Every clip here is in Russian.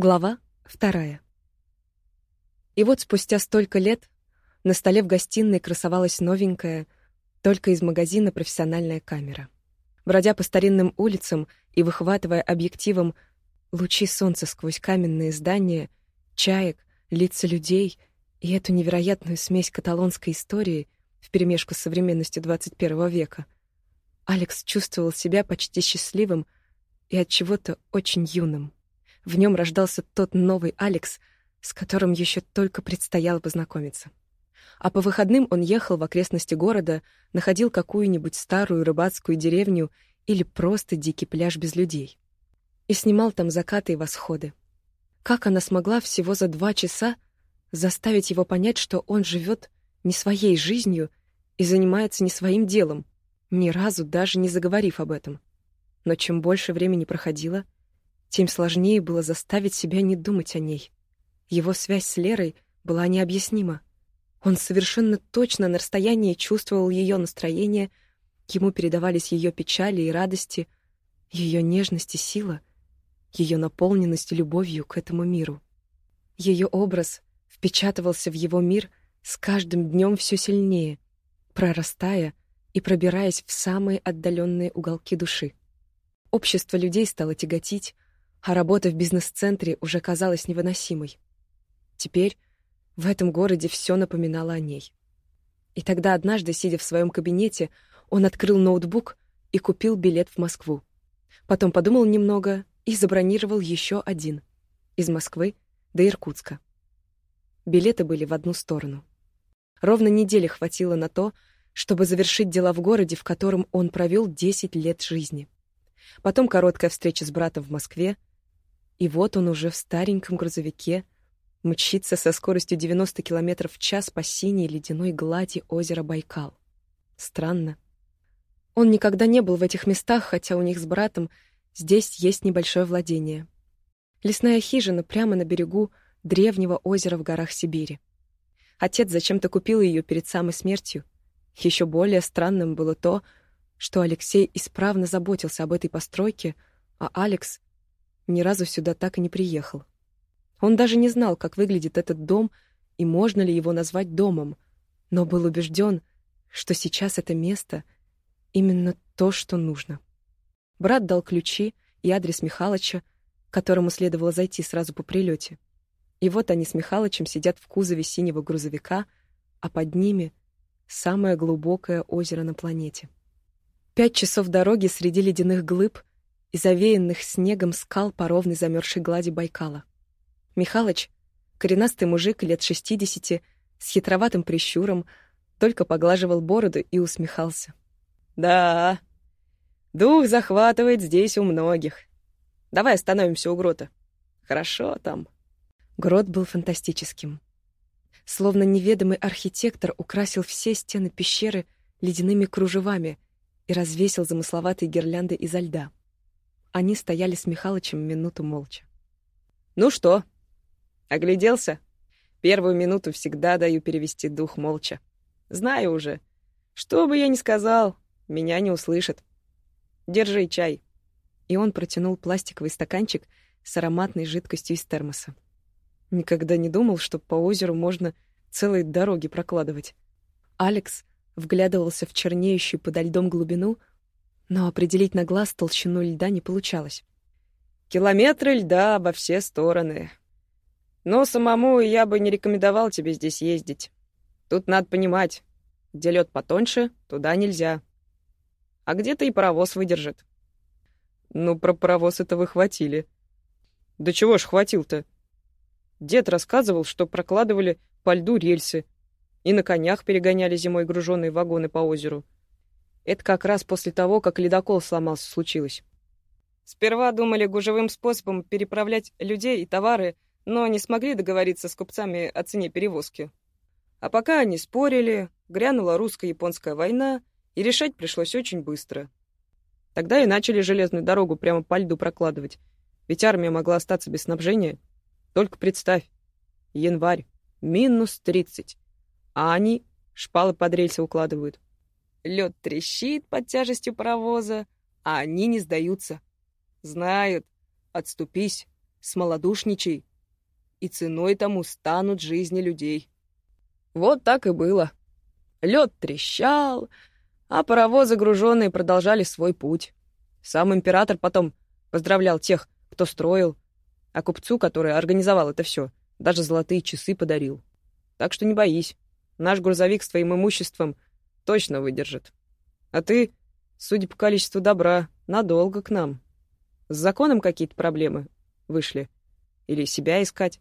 Глава вторая. И вот спустя столько лет на столе в гостиной красовалась новенькая, только из магазина профессиональная камера. Бродя по старинным улицам и выхватывая объективом лучи солнца сквозь каменные здания, чаек, лица людей и эту невероятную смесь каталонской истории вперемешку с современностью 21 века, Алекс чувствовал себя почти счастливым и от чего-то очень юным. В нем рождался тот новый Алекс, с которым еще только предстояло познакомиться. А по выходным он ехал в окрестности города, находил какую-нибудь старую рыбацкую деревню или просто дикий пляж без людей. И снимал там закаты и восходы. Как она смогла всего за два часа заставить его понять, что он живет не своей жизнью и занимается не своим делом, ни разу даже не заговорив об этом. Но чем больше времени проходило — тем сложнее было заставить себя не думать о ней. Его связь с Лерой была необъяснима. Он совершенно точно на расстоянии чувствовал ее настроение, ему передавались ее печали и радости, ее нежность и сила, ее наполненность любовью к этому миру. Ее образ впечатывался в его мир с каждым днем все сильнее, прорастая и пробираясь в самые отдаленные уголки души. Общество людей стало тяготить, а работа в бизнес-центре уже казалась невыносимой. Теперь в этом городе все напоминало о ней. И тогда однажды, сидя в своем кабинете, он открыл ноутбук и купил билет в Москву. Потом подумал немного и забронировал еще один — из Москвы до Иркутска. Билеты были в одну сторону. Ровно недели хватило на то, чтобы завершить дела в городе, в котором он провел 10 лет жизни. Потом короткая встреча с братом в Москве — и вот он уже в стареньком грузовике мчится со скоростью 90 км в час по синей ледяной глади озера Байкал. Странно. Он никогда не был в этих местах, хотя у них с братом здесь есть небольшое владение. Лесная хижина прямо на берегу древнего озера в горах Сибири. Отец зачем-то купил ее перед самой смертью. Еще более странным было то, что Алексей исправно заботился об этой постройке, а Алекс ни разу сюда так и не приехал. Он даже не знал, как выглядит этот дом и можно ли его назвать домом, но был убежден, что сейчас это место именно то, что нужно. Брат дал ключи и адрес Михалыча, которому следовало зайти сразу по прилете. И вот они с Михалычем сидят в кузове синего грузовика, а под ними самое глубокое озеро на планете. Пять часов дороги среди ледяных глыб и завеянных снегом скал по ровной замерзшей глади Байкала. Михалыч, коренастый мужик лет шестидесяти, с хитроватым прищуром, только поглаживал бороду и усмехался. «Да, дух захватывает здесь у многих. Давай остановимся у грота. Хорошо там». Грот был фантастическим. Словно неведомый архитектор украсил все стены пещеры ледяными кружевами и развесил замысловатые гирлянды изо льда. Они стояли с Михалычем минуту молча. «Ну что, огляделся? Первую минуту всегда даю перевести дух молча. Знаю уже. Что бы я ни сказал, меня не услышат. Держи чай». И он протянул пластиковый стаканчик с ароматной жидкостью из термоса. Никогда не думал, что по озеру можно целые дороги прокладывать. Алекс вглядывался в чернеющую подо льдом глубину, но определить на глаз толщину льда не получалось. «Километры льда во все стороны. Но самому я бы не рекомендовал тебе здесь ездить. Тут надо понимать, где лед потоньше, туда нельзя. А где-то и паровоз выдержит». «Ну, про паровоз это вы хватили». «Да чего ж хватил-то?» Дед рассказывал, что прокладывали по льду рельсы и на конях перегоняли зимой груженные вагоны по озеру. Это как раз после того, как ледокол сломался, случилось. Сперва думали гужевым способом переправлять людей и товары, но не смогли договориться с купцами о цене перевозки. А пока они спорили, грянула русско-японская война, и решать пришлось очень быстро. Тогда и начали железную дорогу прямо по льду прокладывать, ведь армия могла остаться без снабжения. Только представь, январь, минус тридцать, а они шпалы под рельсы укладывают. Лед трещит под тяжестью паровоза, а они не сдаются. Знают. Отступись. смолодушничай, и ценой тому станут жизни людей. Вот так и было. Лед трещал, а паровозы груженные продолжали свой путь. Сам император потом поздравлял тех, кто строил, а купцу, который организовал это все, даже золотые часы подарил. Так что не боись, наш грузовик с твоим имуществом точно выдержит. А ты, судя по количеству добра, надолго к нам. С законом какие-то проблемы вышли? Или себя искать?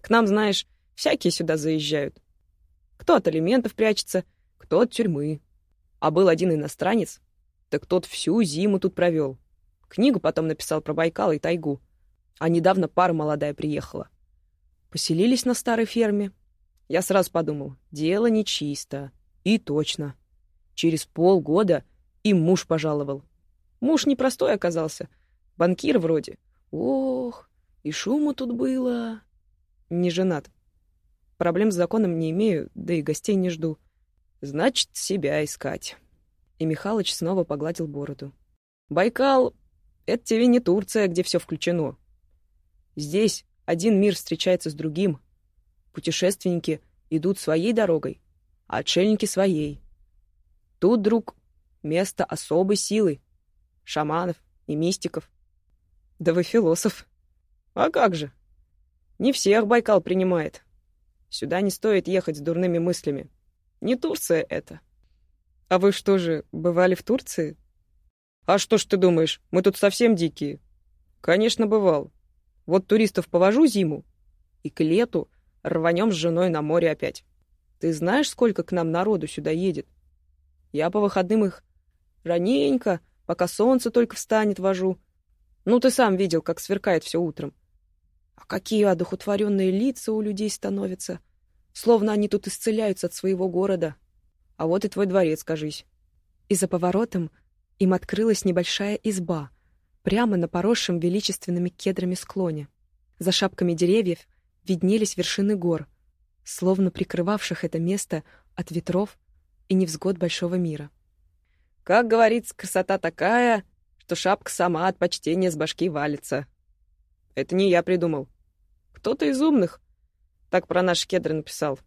К нам, знаешь, всякие сюда заезжают. Кто от алиментов прячется, кто от тюрьмы. А был один иностранец, так тот всю зиму тут провел. Книгу потом написал про Байкал и тайгу. А недавно пара молодая приехала. Поселились на старой ферме. Я сразу подумал, дело нечисто. И точно. Через полгода им муж пожаловал. Муж непростой оказался. Банкир вроде. Ох, и шуму тут было. Не женат. Проблем с законом не имею, да и гостей не жду. Значит, себя искать. И Михалыч снова погладил бороду. Байкал — это тебе не Турция, где все включено. Здесь один мир встречается с другим. Путешественники идут своей дорогой, а отшельники — своей. Тут, друг, место особой силы. Шаманов и мистиков. Да вы философ. А как же? Не всех Байкал принимает. Сюда не стоит ехать с дурными мыслями. Не Турция это. А вы что же, бывали в Турции? А что ж ты думаешь, мы тут совсем дикие? Конечно, бывал. Вот туристов повожу зиму, и к лету рванем с женой на море опять. Ты знаешь, сколько к нам народу сюда едет? Я по выходным их раненько, пока солнце только встанет, вожу. Ну, ты сам видел, как сверкает все утром. А какие одухотворенные лица у людей становятся, словно они тут исцеляются от своего города. А вот и твой дворец, кажись. И за поворотом им открылась небольшая изба, прямо на поросшем величественными кедрами склоне. За шапками деревьев виднелись вершины гор, словно прикрывавших это место от ветров и невзгод большого мира. Как говорится, красота такая, что шапка сама от почтения с башки валится. Это не я придумал. Кто-то из умных так про наши кедры написал.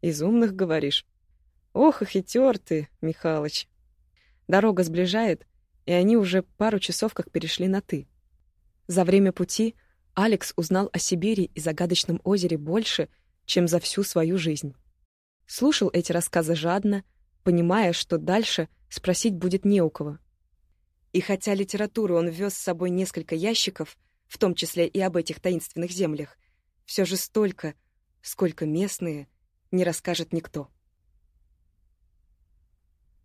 Из умных, говоришь? Ох, и хитер ты, Михалыч. Дорога сближает, и они уже пару часов как перешли на «ты». За время пути Алекс узнал о Сибири и загадочном озере больше, чем за всю свою жизнь. Слушал эти рассказы жадно, понимая, что дальше спросить будет не у кого. И хотя литературу он вез с собой несколько ящиков, в том числе и об этих таинственных землях, все же столько, сколько местные, не расскажет никто.